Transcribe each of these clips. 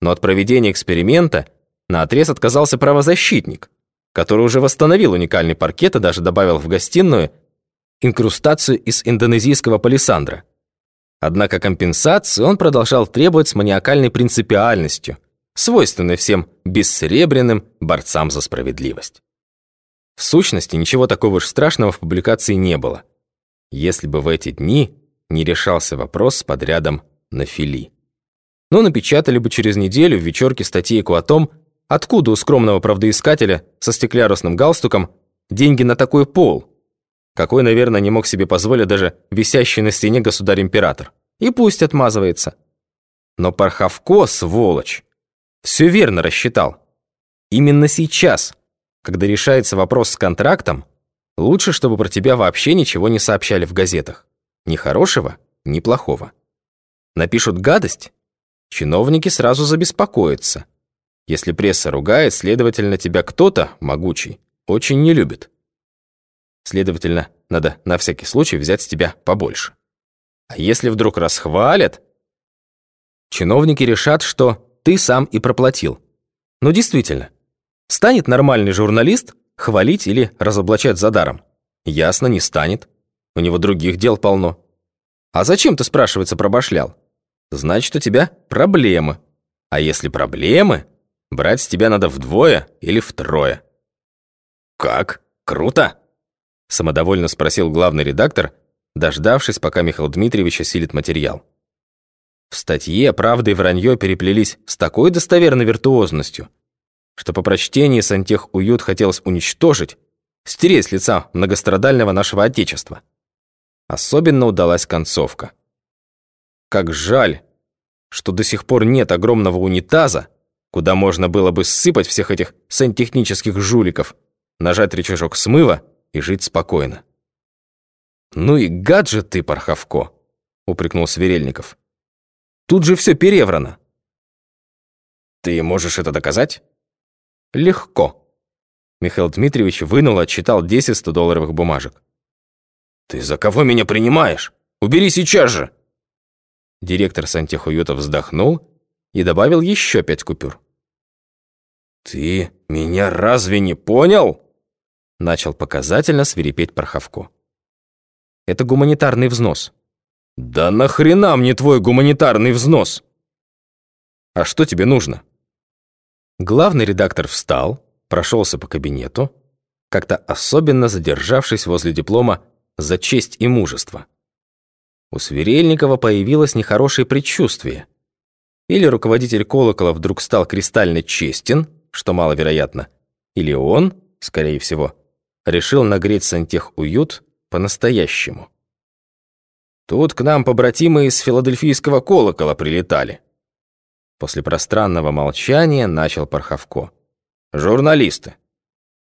Но от проведения эксперимента наотрез отказался правозащитник, который уже восстановил уникальный паркет и даже добавил в гостиную инкрустацию из индонезийского палисандра. Однако компенсации он продолжал требовать с маниакальной принципиальностью, свойственной всем бессребряным борцам за справедливость. В сущности, ничего такого уж страшного в публикации не было, если бы в эти дни не решался вопрос с подрядом на фили. Но напечатали бы через неделю в вечерке статейку о том, откуда у скромного правдоискателя со стеклярусным галстуком деньги на такой пол, какой, наверное, не мог себе позволить даже висящий на стене государь-император. И пусть отмазывается. Но Парховко, сволочь, все верно рассчитал. Именно сейчас, когда решается вопрос с контрактом, лучше, чтобы про тебя вообще ничего не сообщали в газетах. Ни хорошего, ни плохого. Напишут гадость, чиновники сразу забеспокоятся. Если пресса ругает, следовательно, тебя кто-то, могучий, очень не любит. Следовательно, надо на всякий случай взять с тебя побольше. А если вдруг расхвалят, чиновники решат, что ты сам и проплатил. Ну действительно, станет нормальный журналист хвалить или разоблачать за даром? Ясно, не станет. У него других дел полно. А зачем ты, спрашивается, пробашлял? Значит, у тебя проблемы. А если проблемы, брать с тебя надо вдвое или втрое. Как? Круто? Самодовольно спросил главный редактор, дождавшись, пока Михаил Дмитриевич осилит материал. В статье «Правда и вранье» переплелись с такой достоверной виртуозностью, что по прочтении сантех уют хотелось уничтожить, стереть с лица многострадального нашего Отечества. Особенно удалась концовка. Как жаль, что до сих пор нет огромного унитаза, куда можно было бы сыпать всех этих сантехнических жуликов, нажать рычажок смыва и жить спокойно. «Ну и гад же ты, Парховко!» — упрекнул Сверельников. «Тут же все переврано». «Ты можешь это доказать?» «Легко». Михаил Дмитриевич вынул и отчитал 10 100-долларовых бумажек. «Ты за кого меня принимаешь? Убери сейчас же!» Директор сантехуюта вздохнул и добавил еще пять купюр. «Ты меня разве не понял?» Начал показательно свирепеть Порховко. «Это гуманитарный взнос». «Да нахрена мне твой гуманитарный взнос?» «А что тебе нужно?» Главный редактор встал, прошелся по кабинету, как-то особенно задержавшись возле диплома «За честь и мужество». У Сверельникова появилось нехорошее предчувствие. Или руководитель колокола вдруг стал кристально честен, что маловероятно, или он, скорее всего, решил нагреть сантех-уют по-настоящему. Тут к нам побратимы из филадельфийского колокола прилетали. После пространного молчания начал Порховко. Журналисты.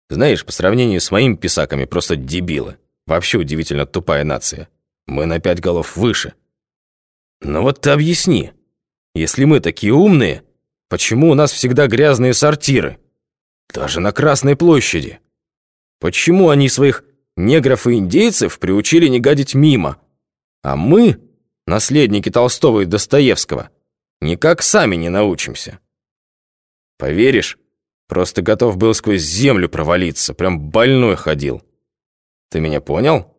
Знаешь, по сравнению с моими писаками, просто дебилы. Вообще удивительно тупая нация. Мы на пять голов выше. Но вот ты объясни, если мы такие умные, почему у нас всегда грязные сортиры? Даже на Красной площади. Почему они своих негров и индейцев приучили не гадить мимо? А мы, наследники Толстого и Достоевского, никак сами не научимся. Поверишь, просто готов был сквозь землю провалиться, прям больной ходил. Ты меня понял?